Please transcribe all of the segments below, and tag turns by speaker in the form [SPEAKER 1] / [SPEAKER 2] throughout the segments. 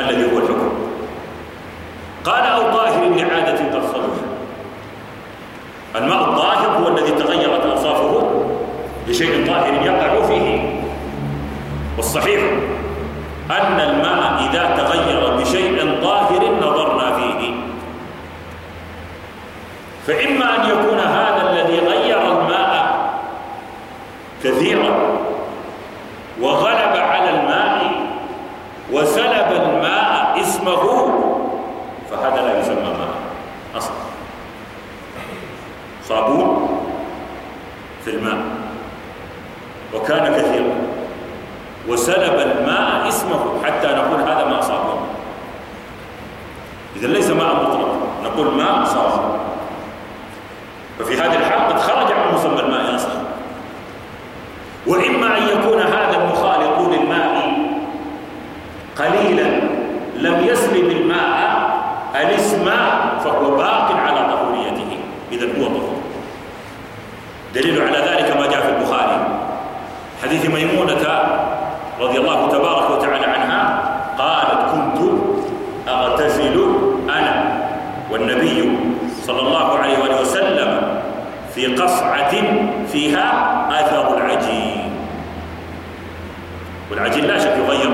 [SPEAKER 1] الذي هو الحكم. قال أو طاهر لعادة صلح الماء الطاهر هو الذي تغيرت أوصافه لشيء طاهر يقع فيه. والصحيح أن الماء إذا تغير بشيء طاهر نظرنا فيه. فإما أن يكون هذا الذي غير الماء كثيرا وغلب على الماء وسلب الماء اسمه فهذا لا يسمى ماء أصلا. صابون في الماء وكان كثيرا وسلب الماء اسمه حتى نقول هذا ماء صابون. إذا ليس ماء مطلق نقول ماء صابون. ففي هذه الحال قد خرج عن مسمى الماء أصلا وإما أن يكون هذا المخالط للماء قليلا لم يسلم الماء الاسم فهو باق على طهوريته إذا هو طهور دليل على ذلك ما جاء في البخاري حديث ميمونة رضي الله تبارك وتعالى عنها قالت كنت أغتسل أنا والنبي صلى الله عليه وآله وسلم في قصعة فيها أثر العجين. والعجين لا شك يغير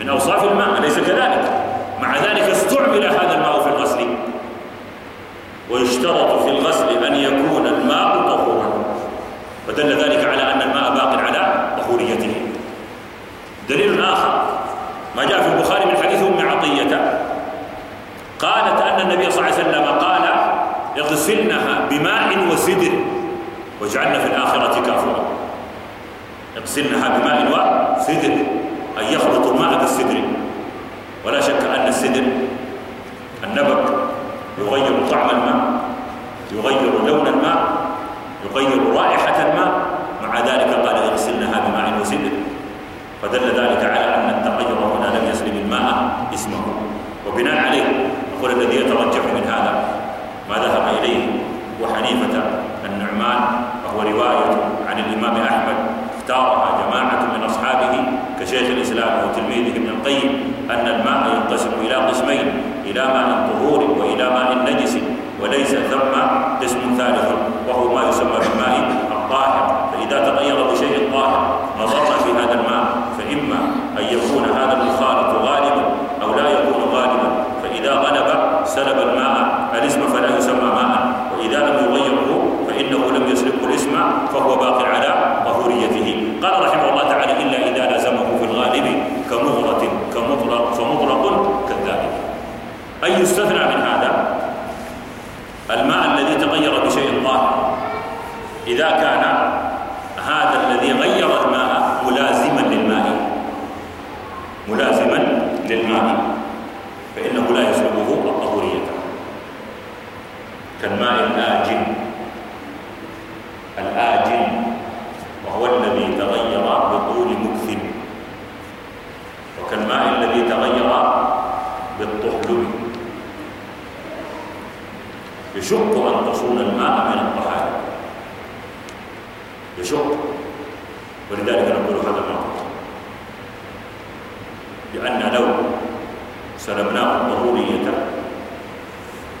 [SPEAKER 1] من أوصاف الماء أليس كذلك؟ مع ذلك استعمل هذا الماء في الغسل. ويشترط في الغسل أن يكون الماء طهورا. فدل ذلك على أن الماء باق على طهوريته. دليل آخر ما جاء في البخاري من حديث أم عطية. قالت أن النبي صلى الله عليه وسلم قال اغسلنها بماء وسدر واجعلنا في الآخرة كافورا. اغسلنها بماء وسدر أن يخلط الماء بالسدر. ولا شك أن السدر النبق يغير طعم الماء يغير لون الماء يغير رائحة الماء. مع ذلك قال اغسلنها بماء وسدر فدل ذلك على أن التغير هنا لم يسلم الماء اسمه. وبناء عليه نقول الذي يترجح من هذا ما ذهب إليه وحنيفة النعمان وهو رواية عن الإمام أحمد. اختارها جماعة من أصحابه كشيخ الإسلام وتلميذه ابن القيم أن الماء ينقسم إلى قسمين إلى ماء طهور وإلى ماء نجس وليس ثم قسم ثالث وهو ما يسمى بالماء الطاهر. فإذا تغير بشيء طاهر نظرنا في هذا الماء فإما أن يكون هذا المخالط غالبا أو لا يكون غالبا فإذا غلب سلب الماء الاسم فلا يسمى ماء وإذا لم يغيره فإنه لم يسلبه الاسم فهو باق على طهوريته قال رحمه الله تعالى إلا إذا لزمه في الغالب كمغرة كمطلق فمطلق كذلك أي يستثنى من هذا الماء الذي تغير بشيء طاهر إذا كان هذا الذي غير الماء ملازما للماء ملازما للماء فإنه لا يسلبه الطهورية كالماء الآجن الآجن وهو الذي تغير بطول مكث وكالماء الذي تغير بالطحلب يشق أن تصون الماء من الطحالب يشق ولذلك نقول هذا الموقف لأن لو سلبناه الضرورية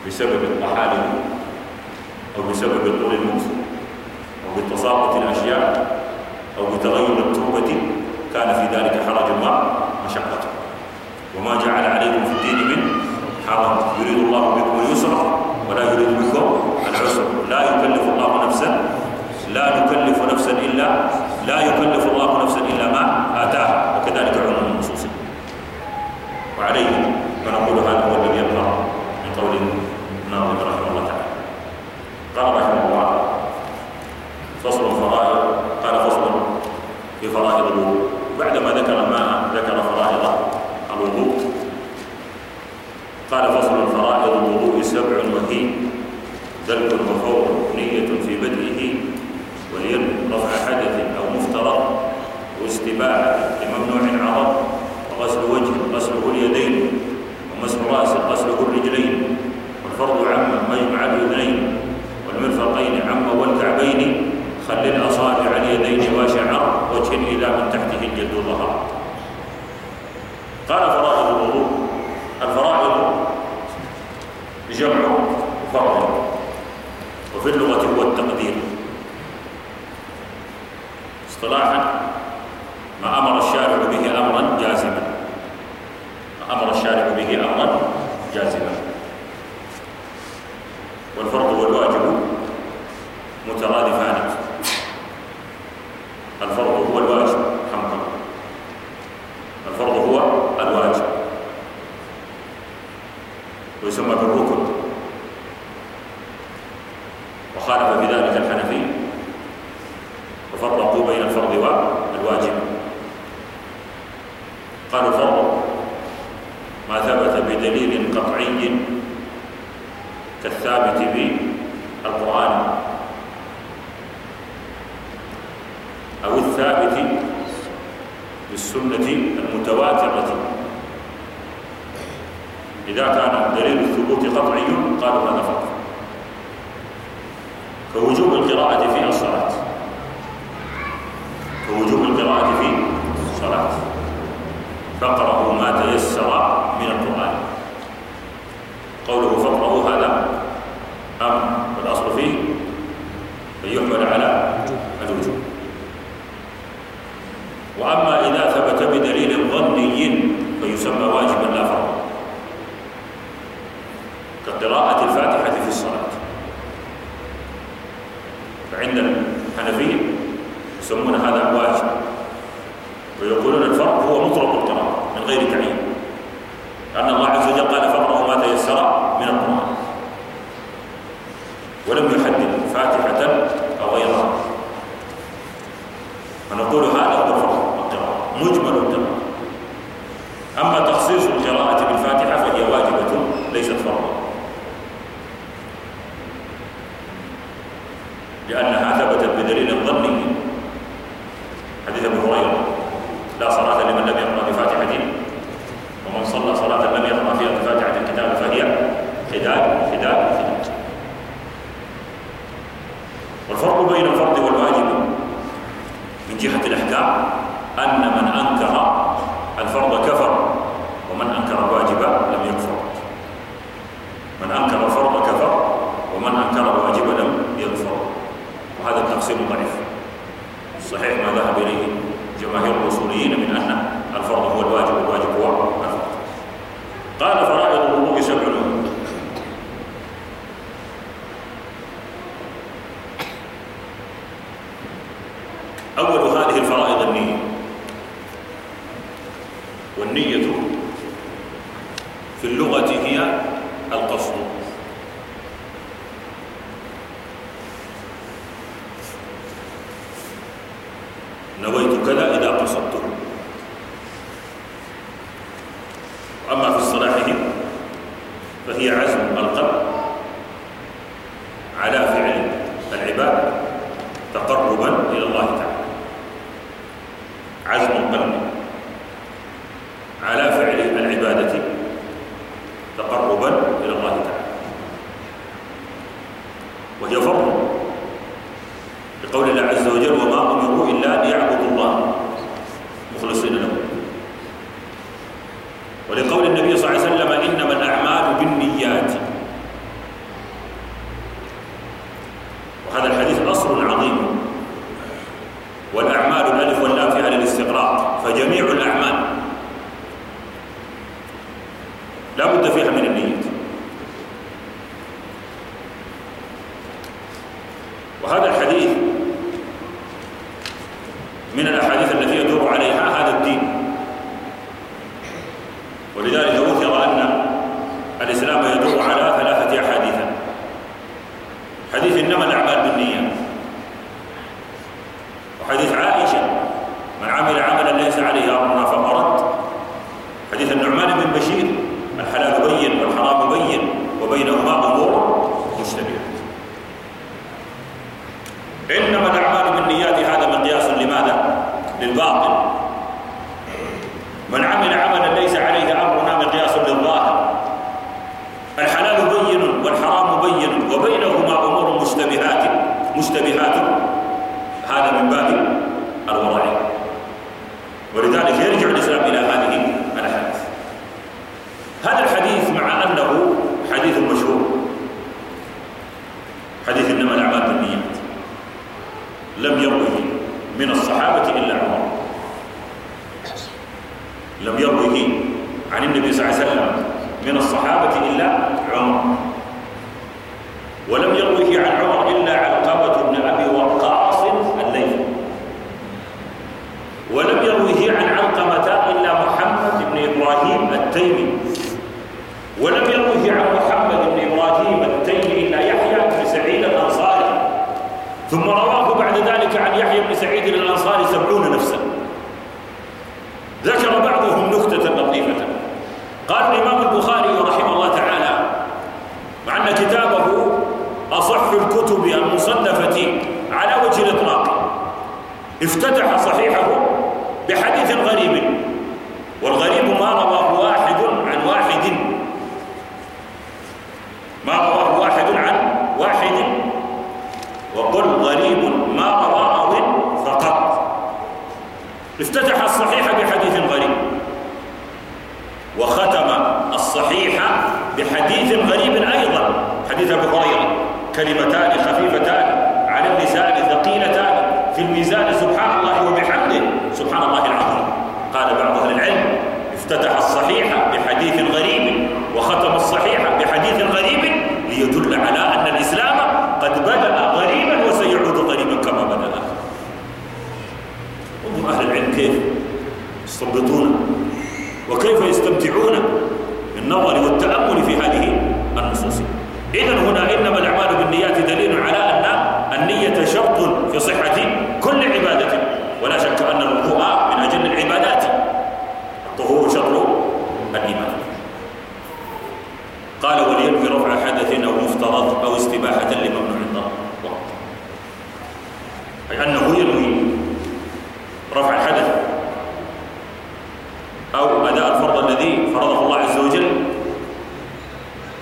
[SPEAKER 1] بسبب الطحالب أو بسبب طول المكس أو بتساقط الأشياء أو بتغير التربة كان في ذلك حرج ومشقة وما جعل عليكم في الدين من حرج. يريد الله بكم اليسر ولا يريد بكم العسر. لا يكلف الله نفسا لا نكلف نفسا إلا لا يكلف الله نفسا إلا ما آتاها. دلو وفور نية في بدئه ولين رفع حدث أو مفترض واستباعة لممنوع عرض وغسل وجه غسله اليدين ومسح رأس غسله الرجلين. والفرض عما مجمع الأذنين والمرفقين عما والكعبين. خل الأصابع اليدين وشعر وجه إلى من تحته الجلد ظهر قال فرائض الوضوء. الفرائض جمع فرض. وفي اللغة هو التقدير. اصطلاحا ما أمر الشارع به أمرا جازما. ما أمر الشارع به أمرا جازما. والفرض والواجب مترادفان. الفرض هو الواجب حمقا الفرض هو الواجب. ويسمى بالركن. ذلك الحنفية وفرقوا بين الفرض والواجب. قالوا فرض ما ثبت بدليل قطعي كالثابت بالقرآن. أو الثابت بالسنة المتواترة. إذا كان دليل الثبوت قطعي قالوا هذا فرض كوجوب القراءة في الصلاة. كوجوب القراءة في الصلاة. فاقرأوا ما تيسر من القرآن. قوله فاقرأوا هذا أمر والأصل فيه أن يحمل على الوجوب. وأما إذا ثبت بدليل ظني فيسمى واجبا لا فرض كقراءة الفاتحة في الصلاة فعند الحنفية يسمون هذا واجب ويقولون الفرق هو مطلق القراءة من غير تعيين لأن الله عز وجل قال فقرأوا ما تيسر من القرآن ولم يحدد فاتحة أو غيرها فنقول هذا هو الفرق القراءة مجمل القراءة أما جهة الأحكام أن من أنكر الفرض كفر ومن أنكر الواجب لم يكفر. من أنكر الفرض كفر ومن أنكر الواجب لم يكفر وهذا التقسيم ضعيف. صحيح ما ذهب إليه جماهير الأصوليين من أن الفرض هو الواجب والواجب هو الفرض قال فرائض الوضوء سبع أول هذه الفرائض النية والنية في اللغة هي القصد نويت كذا إذا قصدته وأما في اصطلاحه فهي عزم القلب على فعل العباد تقربا إلى الله تعالى عزم القلب على فعل العبادة تقربا إلى الله تعالى وهي فرض بقول الله عز وجل وما أمروا إلا ليعبدوا الله مخلصين له ولقول النبي صلى الله عليه وسلم إنما الأعمال بالنيات وهذا الحديث أصل عظيم والأعمال الألف واللام فيها للاستقراء فجميع الأعمال لا بد فيها من النية وهذا الحديث من الأحاديث التي يدور عليها هذا الدين ولذلك ذكر أن الإسلام يدور على ثلاثة أحاديث. حديث إنما الأعمال بالنيات وحديث عائشة من عمل عملا ليس عليه أمرنا فهو رد. حديث النعمان بن بشير الحلال بين والحرام بين وبينهما أمور مشتبهة. إنما الأعمال بالنيات هذا مقياس لماذا؟ للباطل. من عمل عملا ليس عليه أمرنا مقياس للظاهر الحلال بين والحرام بين وبينهما أمور مشتبهات. هذا من باب الورع ولذلك يرجع الإسلام إلى هذه الأحاديث. هذا الحديث مع أنه حديث مشهور. حديث إنما الأعمال بالنيات. لم يروه من الصحابة إلا عمر. لم يروه عن النبي صلى الله عليه وسلم من الصحابة إلا عمر ولم يروه عن عمر إلا علقمة بن أبي وقاص الليثي ولم يروه عن علقمة إلا محمد بن إبراهيم التيمي ولم يروه عن محمد بن إبراهيم التيمي إلا يحيى بن سعيد الأنصاري ثم رواه بعد ذلك يحيى بن سعيد الأنصاري سبعون نفسا. ذكر بعضهم نكتة قال الإمام البخاري رحمه الله تعالى مع أن كتابه أصح الكتب المصنفة على وجه الإطلاق. افتتح صحيحه بحديث غريب. افتتح الصحيح بحديث غريب. وختم الصحيح بحديث غريب أيضا. حديث أبو هريرة. كلمتان خفيفتان. على اللسان ثقيلتان. في الميزان سبحان الله وبحمده. سبحان الله العظيم. قال بعض أهل العلم افتتح الصحيح بحديث غريب. وختم الصحيح بحديث غريب ليدل على أن الإسلام قد بدأ غريبا وسيعود غريبا كما بدأ انظر أهل العلم كيف يستنبطون وكيف يستمتعون بالنظر والتأمل في هذه النصوص إذا هنا إنما الأعمال بالنيات دليل على أن النية شرط في صحة كل عبادة ولا شك أن الوضوء من أجل العبادات الطهور شطر الإيمان قال ولينوي رفع حدث أو مفترض أو استباحة لممنوع الضرر أي أنه ينوي رفع الحدث أو أداء الفرض الذي فرضه الله عز وجل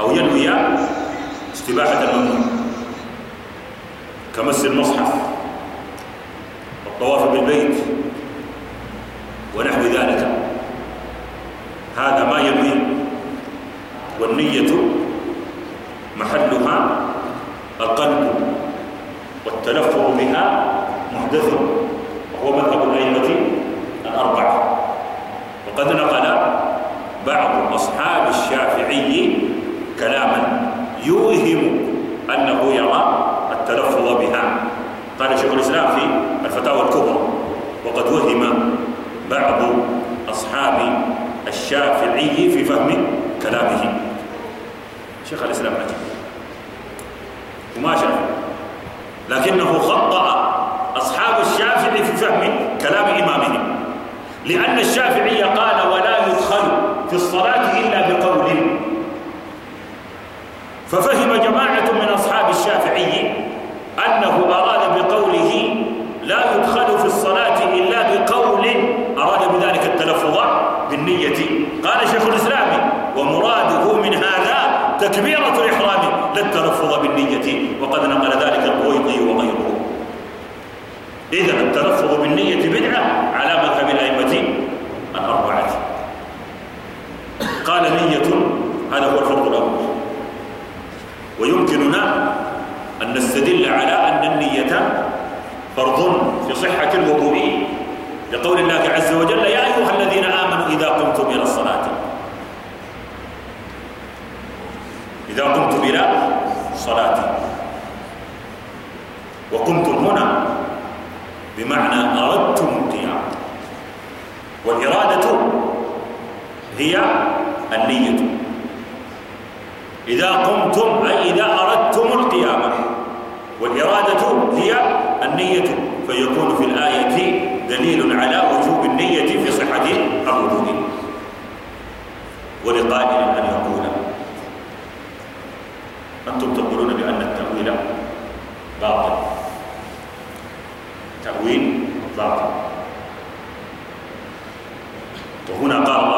[SPEAKER 1] أو ينوي استباحة الممنوع. كمس المصحف والطواف بالبيت ونحو ذلك. هذا ما ينوي والنية محلها القلب والتلفظ بها محدث وهو مذهب الأئمة الأربعة. وقد نقل بعض أصحاب الشافعي كلاما يوهم أنه يرى التلفظ بها. قال شيخ الإسلام في الفتاوى الكبرى وقد وهم بعض الشافعي في فهم كلامه. شيخ الإسلام عجيب. وما شاف. لكنه خطأ أصحاب الشافعي في فهم كلام إمامهم. لأن الشافعي قال ولا يدخل في الصلاة إلا بقول. ففهم جماعة من أصحاب الشافعي أنه أراد بقوله لا يدخل في الصلاة إلا بقول أراد بذلك التلفظ بالنية قال شيخ الإسلام ومراده من هذا تكبيرة الإحرام لا التلفظ بالنية وقد نقل ذلك البويضي وغيره. إذا التلفظ بالنية بدعة على مذهب الأئمة الأربعة. قال نية هذا هو الفرض الأول. ويمكننا أن نستدل على أن النية فرض في صحة الوضوء. لقول الله عز وجل يا أيها الذين آمنوا إذا قمتم إلى الصلاة إذا قمتم إلى الصلاة وقمتم هنا بمعنى أردتم القيام والإرادة هي النية. إذا قمتم أي إذا أردتم القيامة والإرادة هي النية. فيكون في الآية دليل على وجوب النية في صحة الوجود. ولقائل أن يقول أنتم تقولون بأن التأويل باطل. تأويل باطل. وهنا قال